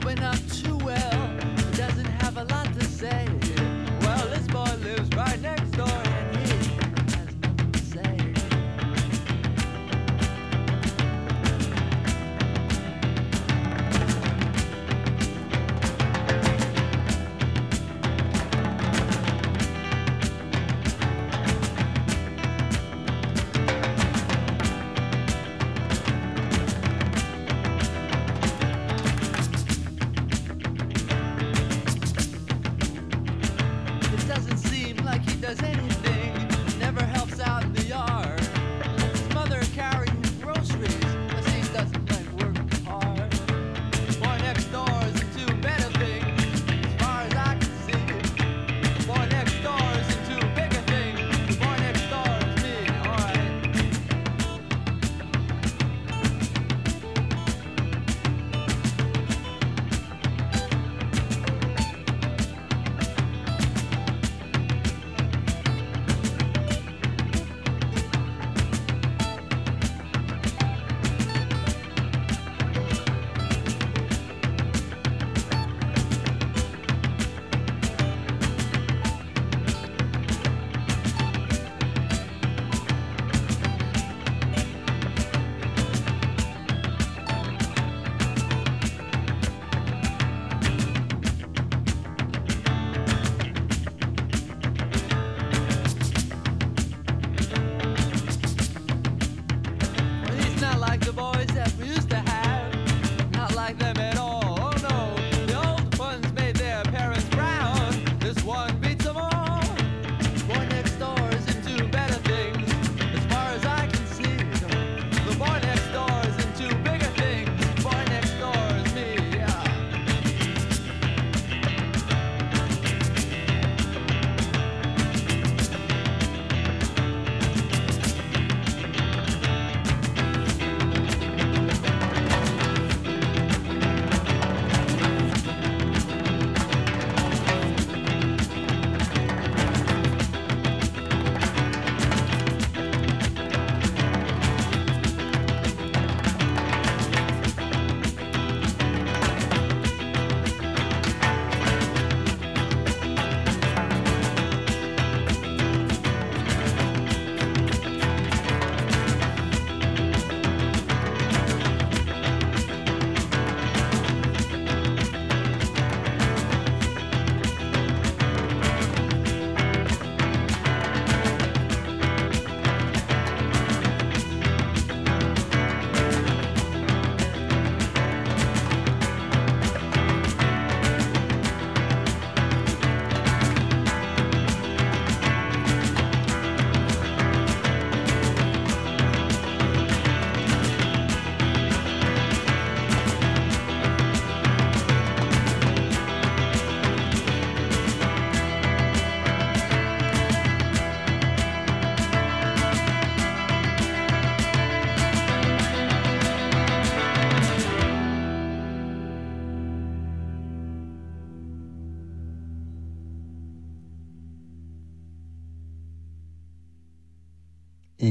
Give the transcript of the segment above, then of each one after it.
kid I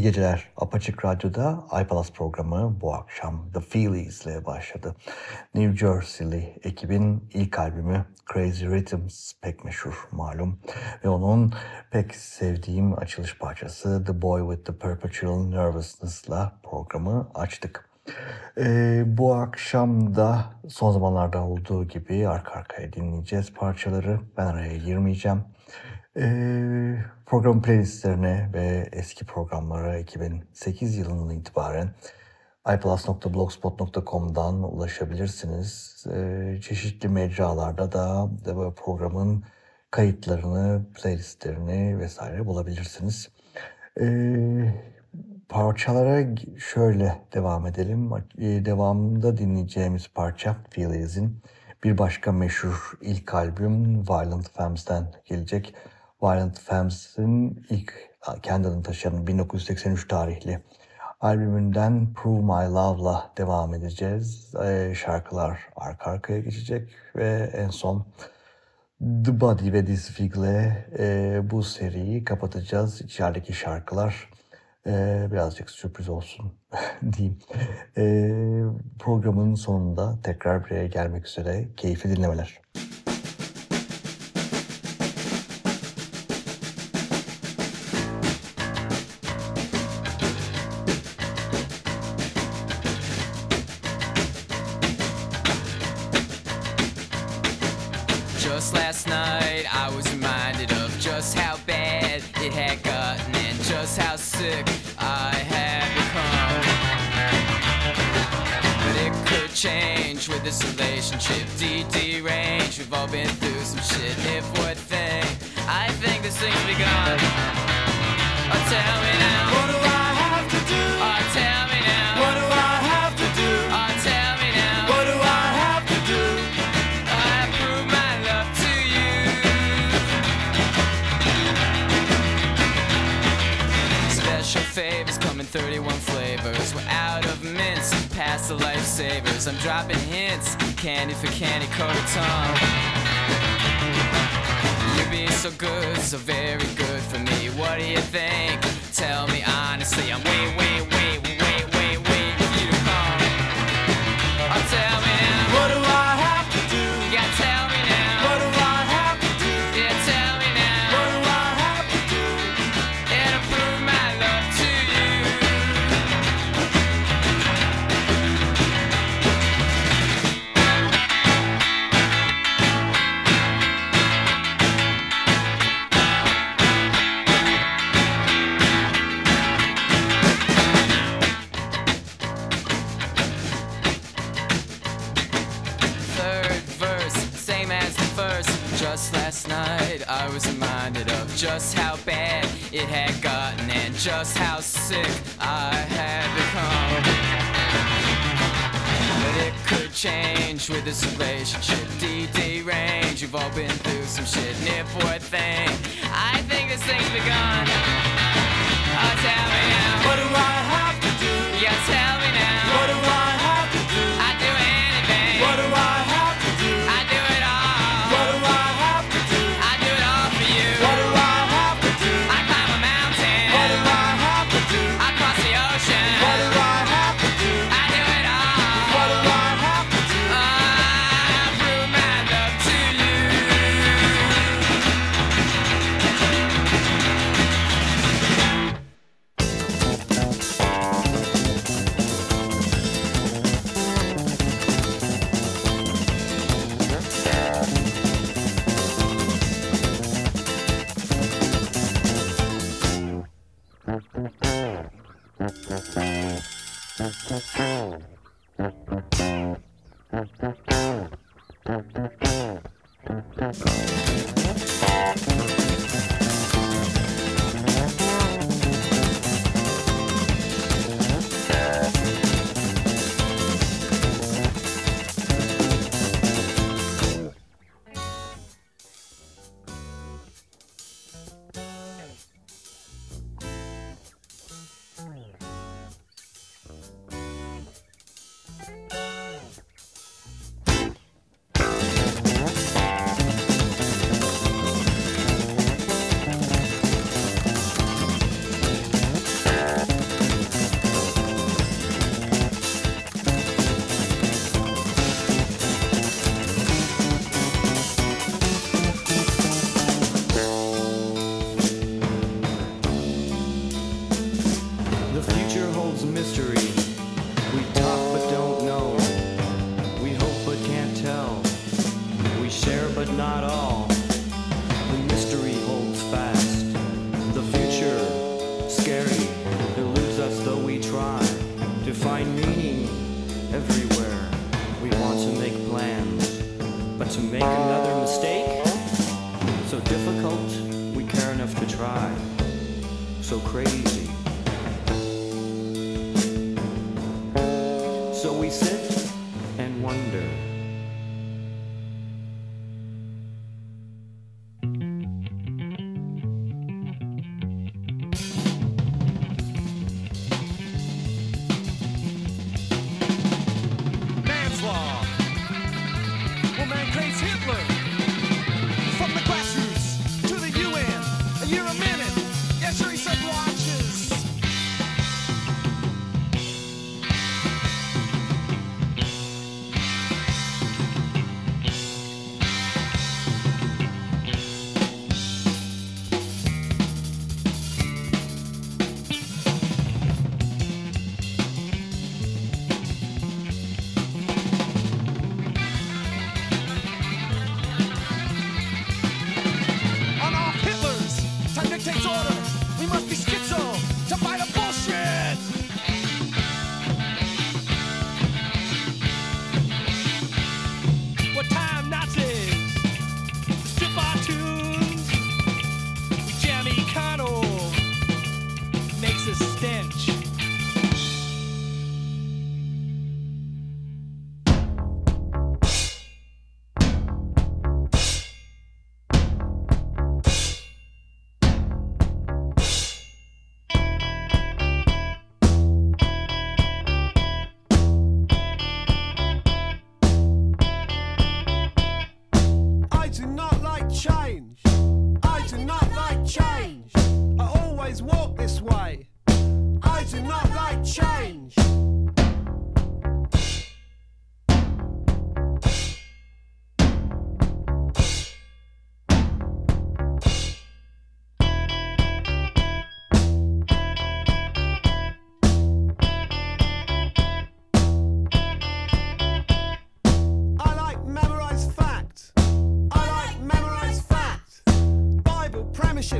geceler. Apaçık Radyo'da iPalas programı bu akşam The Feelies ile başladı. New Jersey'li ekibin ilk albümü Crazy Rhythms pek meşhur malum. Ve onun pek sevdiğim açılış parçası The Boy with the Perpetual Nervousness'la programı açtık. Ee, bu akşam da son zamanlarda olduğu gibi arka arkaya dinleyeceğiz parçaları. Ben araya girmeyeceğim. Ee, program playlistlerine ve eski programlara 2008 yılından itibaren iplus.blogspot.com'dan ulaşabilirsiniz. Ee, çeşitli mecralarda da, da programın kayıtlarını, playlistlerini vesaire bulabilirsiniz. Ee, parçalara şöyle devam edelim. Ee, devamında dinleyeceğimiz parça Feelies'in bir başka meşhur ilk albüm Violent Femmes'ten gelecek. Violent Femmes'in ilk kendi adını taşıyan 1983 tarihli albümünden Prove My Love'la devam edeceğiz. Ee, şarkılar arka arkaya geçecek ve en son The Body ve This e, bu seriyi kapatacağız. İçerideki şarkılar e, birazcık sürpriz olsun diyeyim. E, programın sonunda tekrar buraya gelmek üzere. Keyifli dinlemeler. Lifesavers. I'm dropping hints, candy for candy coated tongue. You're being so good, so very good for me. What do you think? Tell me honestly, I'm wait, wait, wait, wait, just how sick I had become. But it could change with this relationship. DD range, you've all been through some shit. And if one thing, I think this thing's begun.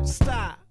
Premiership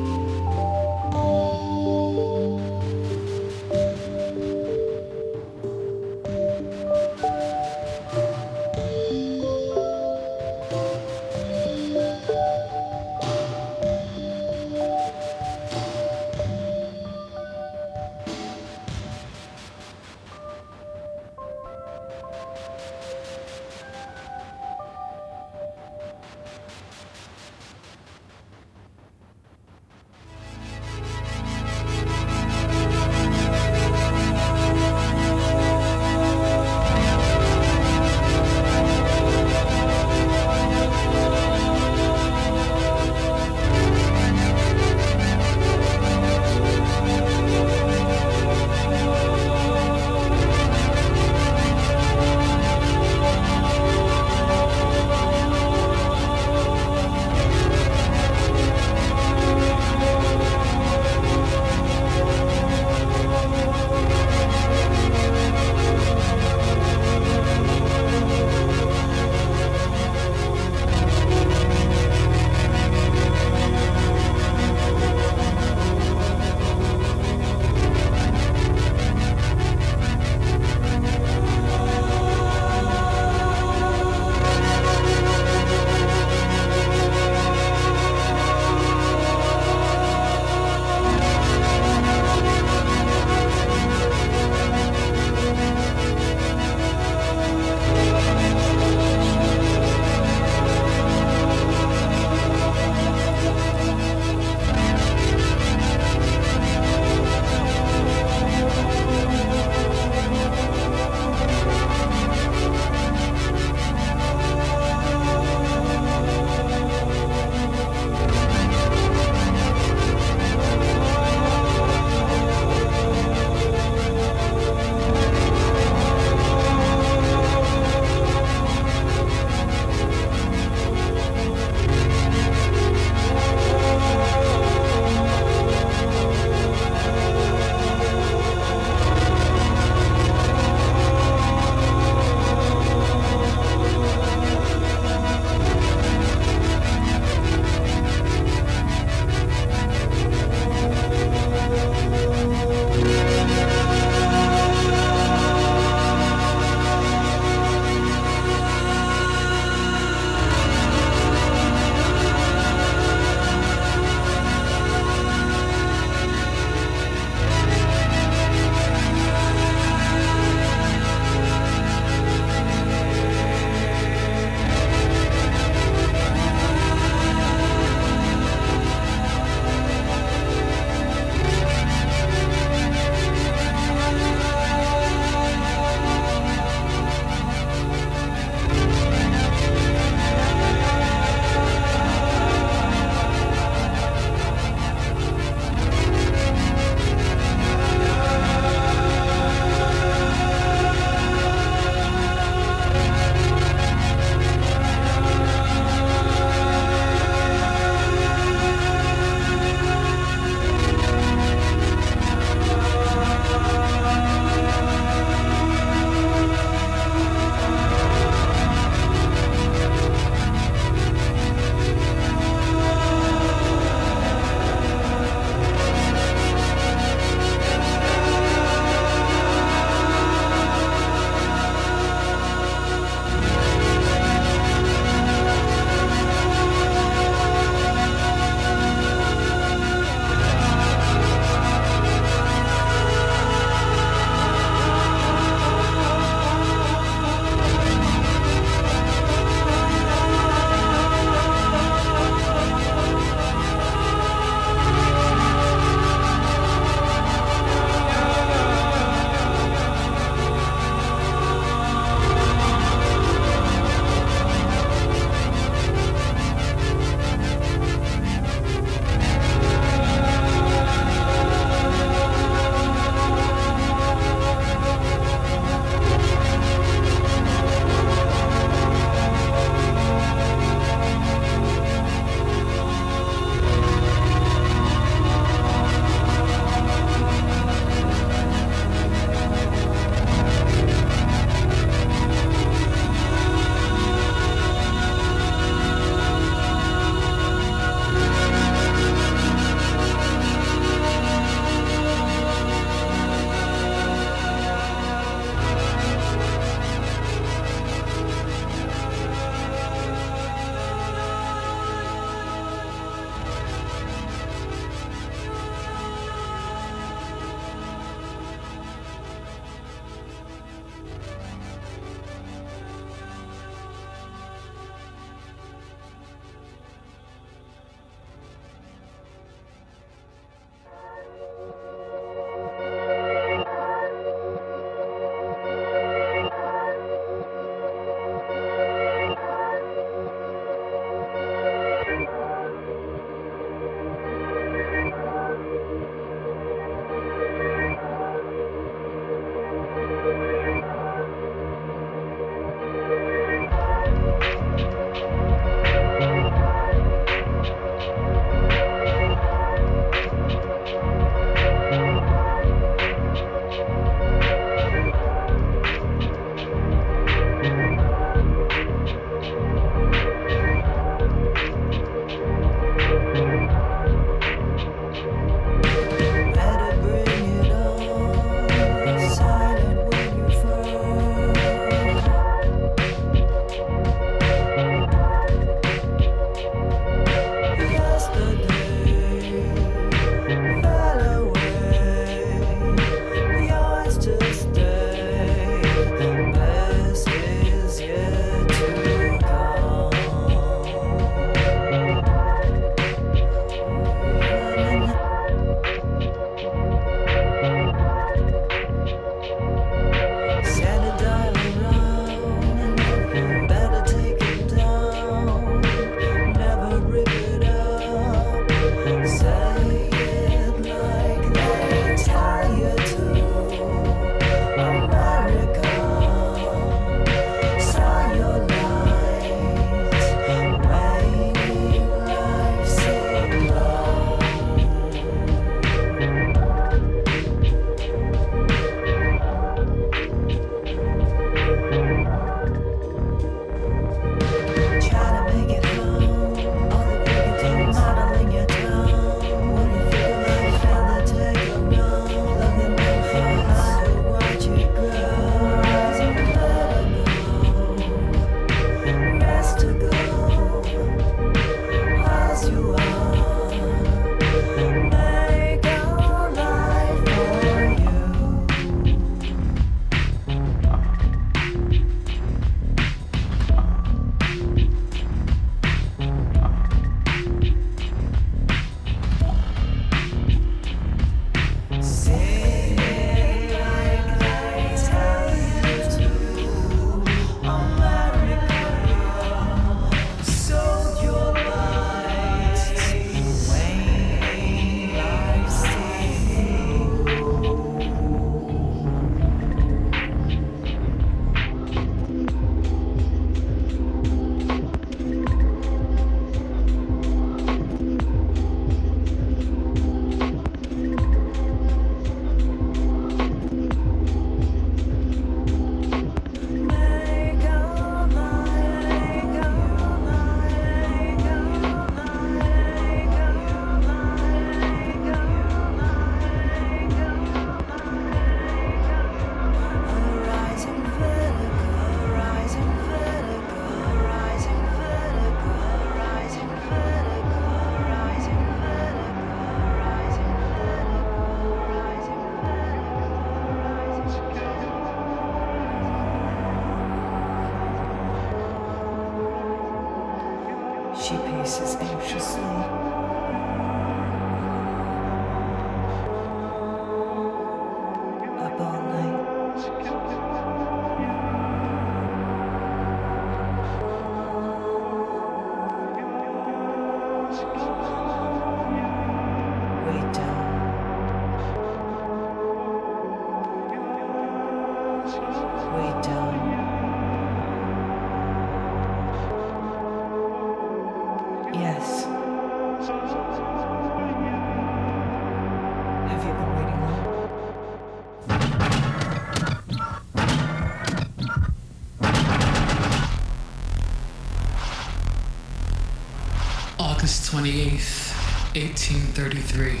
1833.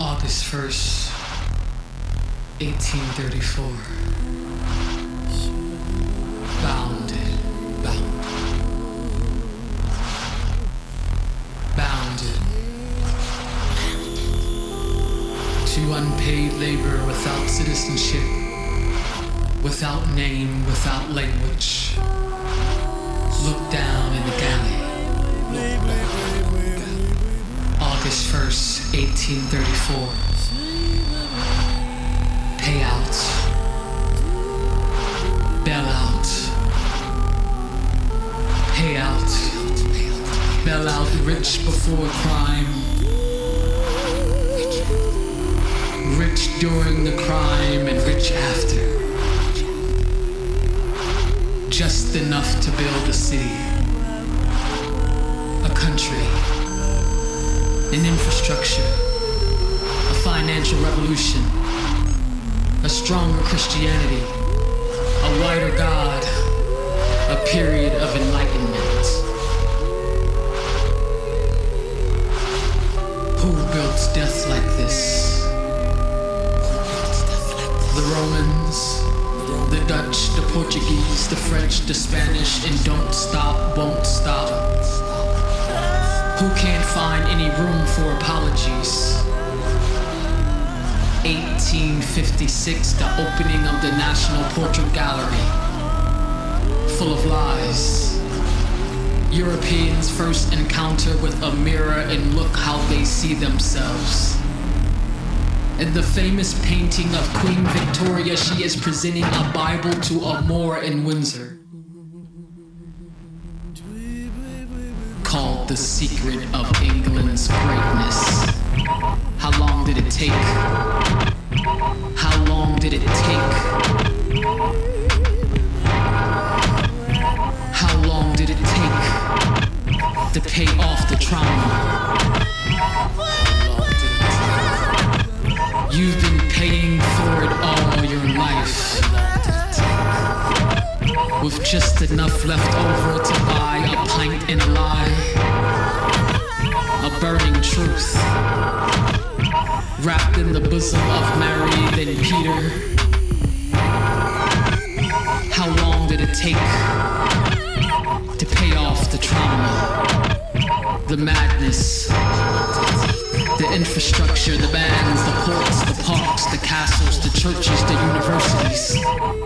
August 1st, 1834. Bounded, bound, bounded to unpaid labor without citizenship without name, without language. Look down in the galley. August 1st, 1834. Payout. Bailout. Payout. Bailout rich before crime. Rich during the crime and rich after just enough to build a city, a country, an infrastructure, a financial revolution, a stronger Christianity, a wider God, a period Portuguese, the French, the Spanish, and don't stop, won't stop. Who can't find any room for apologies? 1856, the opening of the National Portrait Gallery. Full of lies. Europeans' first encounter with a mirror and look how they see themselves. In the famous painting of Queen Victoria, she is presenting a Bible to a Moor in Windsor. Called The Secret of England's Greatness. How long did it take? How long did it take? How long did it take to pay off the trauma? With just enough left over to buy a pint and a lie. A burning truth. Wrapped in the bosom of Mary, then Peter. How long did it take to pay off the trauma? The madness. The infrastructure, the bands, the ports, the parks, the castles, the churches, the universities.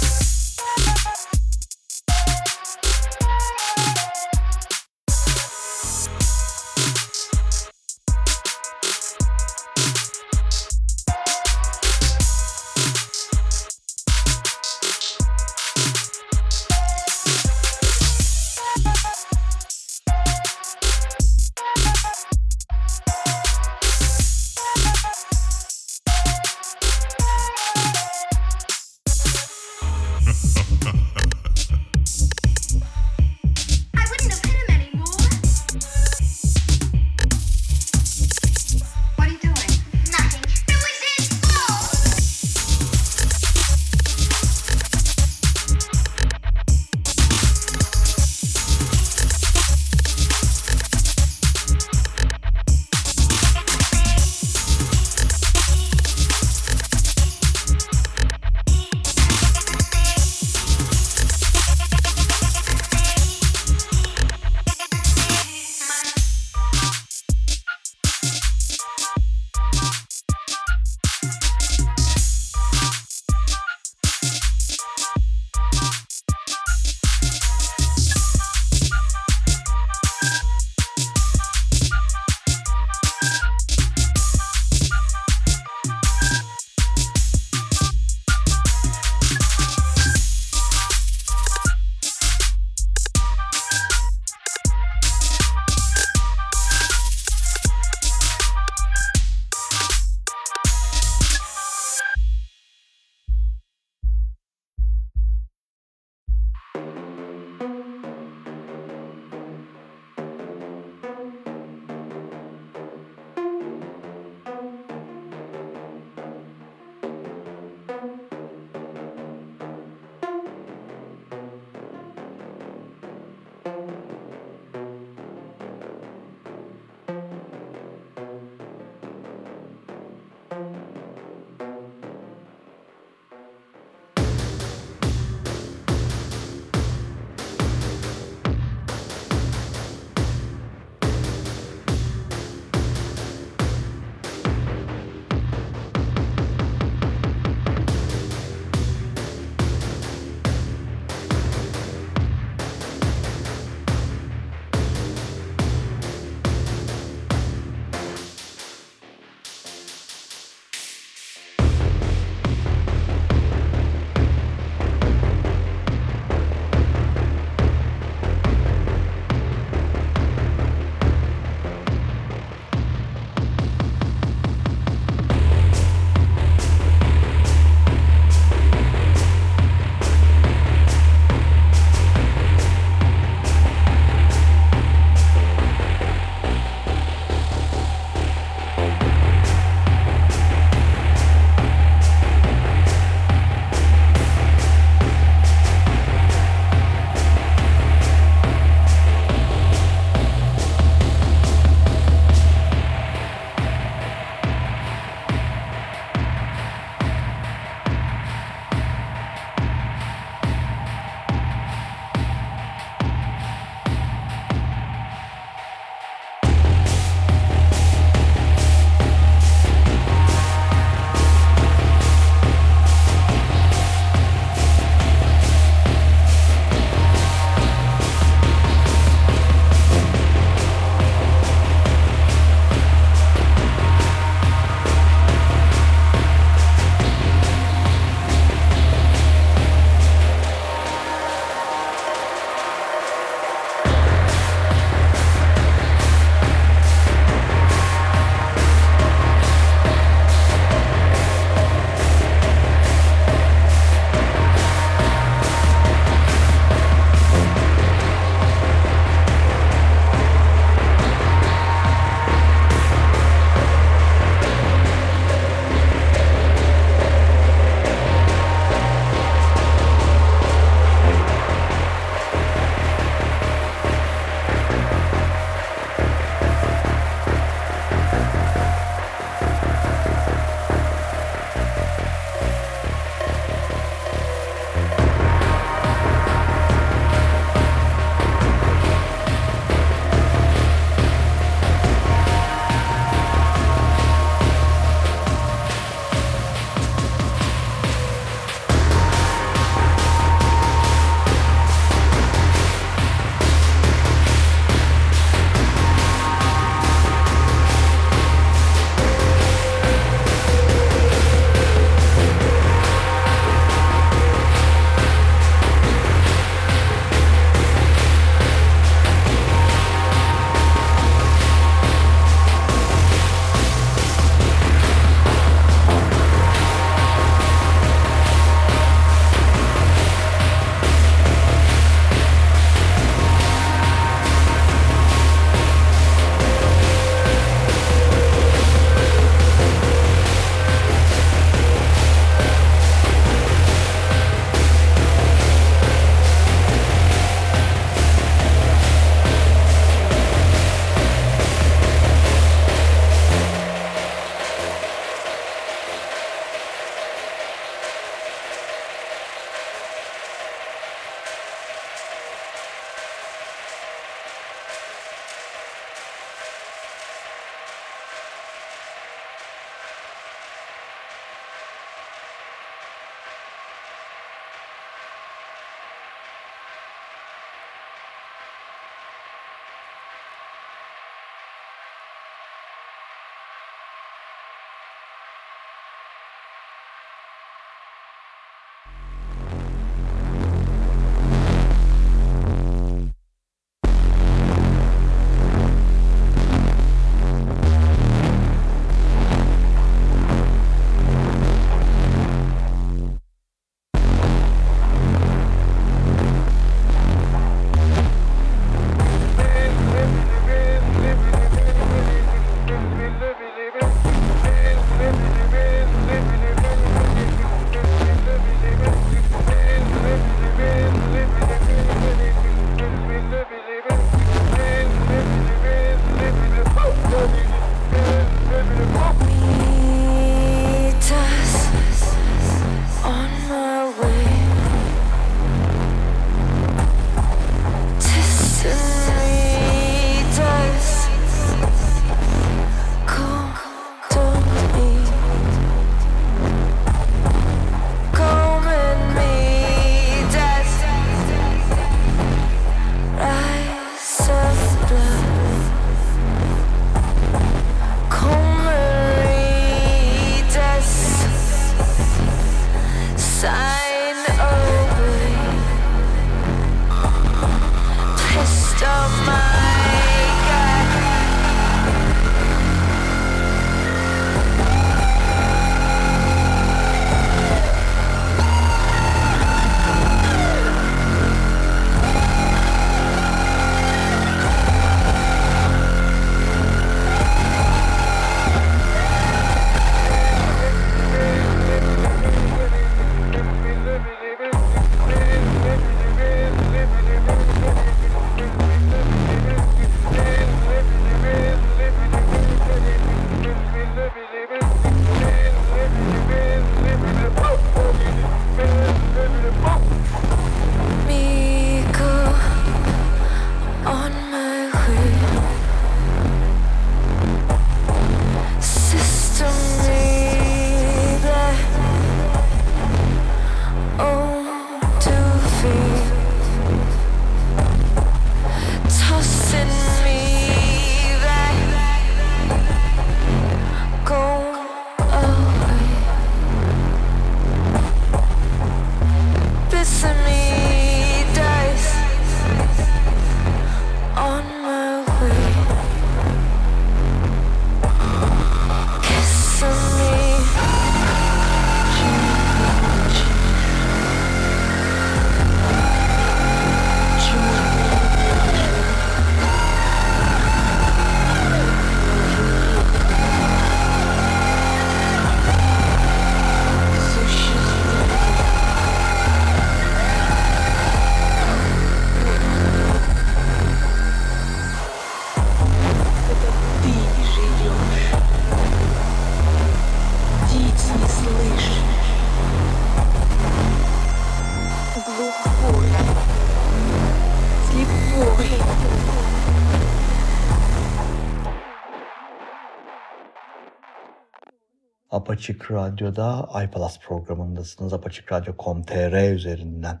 Apaçık Radyo'da iPalaz programındasınız. Apaçıkradyo.com.tr üzerinden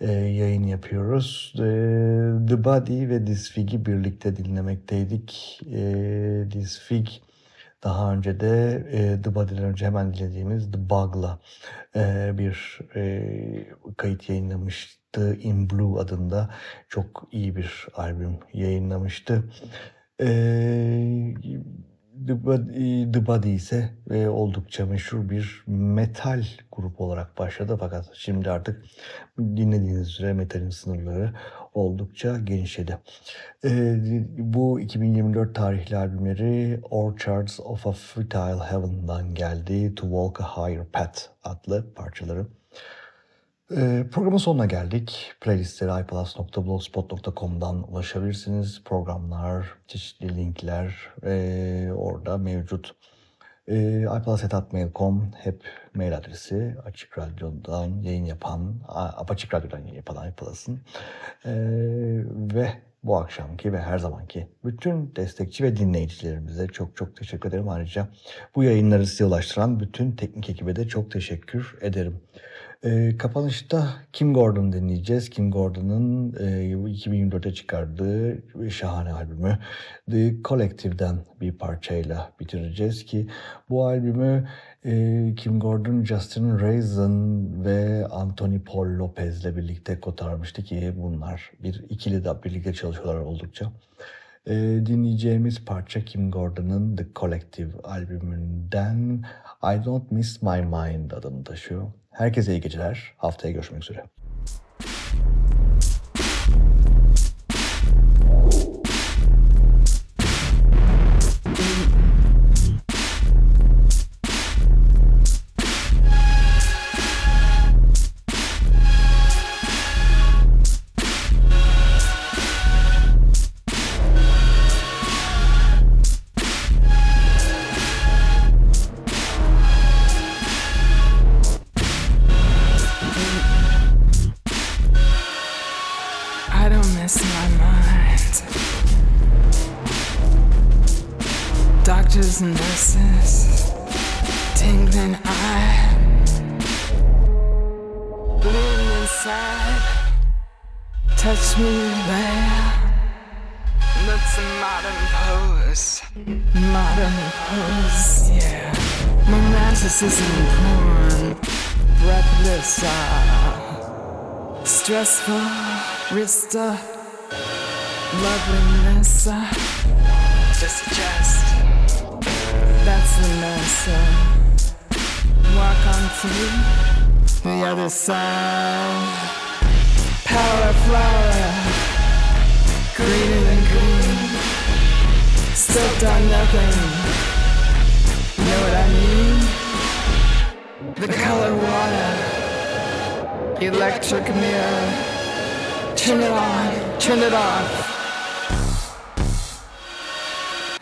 e, yayın yapıyoruz. E, The Body ve Disfig'i birlikte dinlemekteydik. E, Disfig daha önce de e, The Body'den önce hemen dinlediğimiz The Bug'la e, bir e, kayıt yayınlamıştı. In Blue adında çok iyi bir albüm yayınlamıştı. E, Body, The Body ise e, oldukça meşhur bir metal grup olarak başladı fakat şimdi artık dinlediğiniz üzere metalin sınırları oldukça genişledi. E, bu 2024 tarihli albümleri Orchards of a Futile Heaven'dan geldi. To Walk a Higher Path adlı parçaları. Ee, programın sonuna geldik. Playlistleri iPlus.blogspot.com'dan ulaşabilirsiniz. Programlar, çeşitli linkler e, orada mevcut. E, iPlus.mail.com hep mail adresi. Açık Radyo'dan yayın yapan, A- Açık Radyo'dan yayın yapan iPlus'ın. E, ve bu akşamki ve her zamanki bütün destekçi ve dinleyicilerimize çok çok teşekkür ederim. Ayrıca bu yayınları size ulaştıran bütün teknik ekibe de çok teşekkür ederim. Ee, kapanışta Kim Gordon dinleyeceğiz. Kim Gordon'ın e, 2024'te çıkardığı şahane albümü The Collective'den bir parçayla bitireceğiz ki bu albümü e, Kim Gordon, Justin Raisin ve Anthony Paul Lopez'le birlikte kotarmıştı ki bunlar bir ikili de birlikte çalışıyorlar oldukça. E, dinleyeceğimiz parça Kim Gordon'ın The Collective albümünden I Don't Miss My Mind adını taşıyor. Herkese iyi geceler. Haftaya görüşmek üzere. Rista, loveliness. uh, Just a jest. That's the mess. uh, Walk on through the other side. Power flower, greener than green. Stepped on nothing. Know what I mean? The color water electric mirror. Turn it on, turn it off.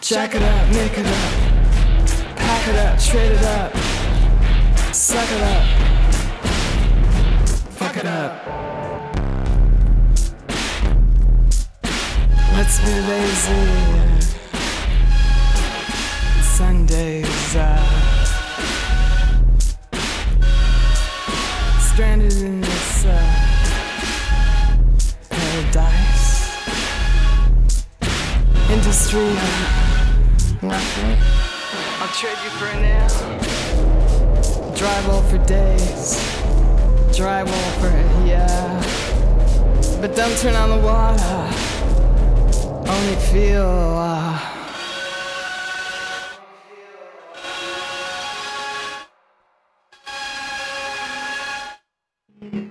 Jack it up, make it up. Pack it up, trade it up. Suck it up. Fuck it up. Let's be lazy. Sundays, uh, stranded nothing. I'll trade you for an hour. Drywall for days. Drive Drywall for yeah. But don't turn on the water. Only feel. Uh,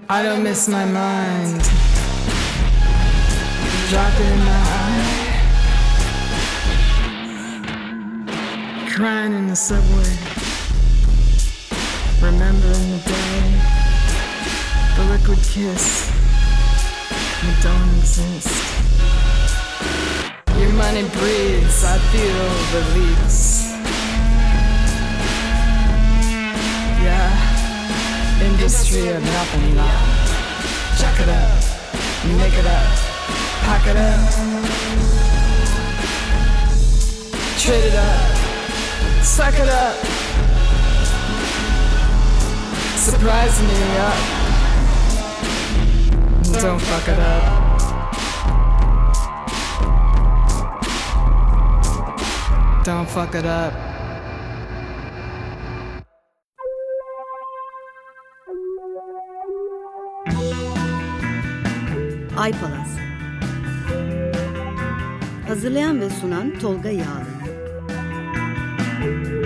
I don't miss my mind. Drop it in my eye. Crying in the subway. Remembering the day. The liquid kiss. You don't exist. Your money breathes. I feel the leaks. Yeah industry of nothing now. Chuck it up, make it up, pack it up, trade it up, suck up, Surprise me, yeah. Don't fuck it up. Don't fuck it up. Ay Palas Hazırlayan ve sunan Tolga Yağlı thank you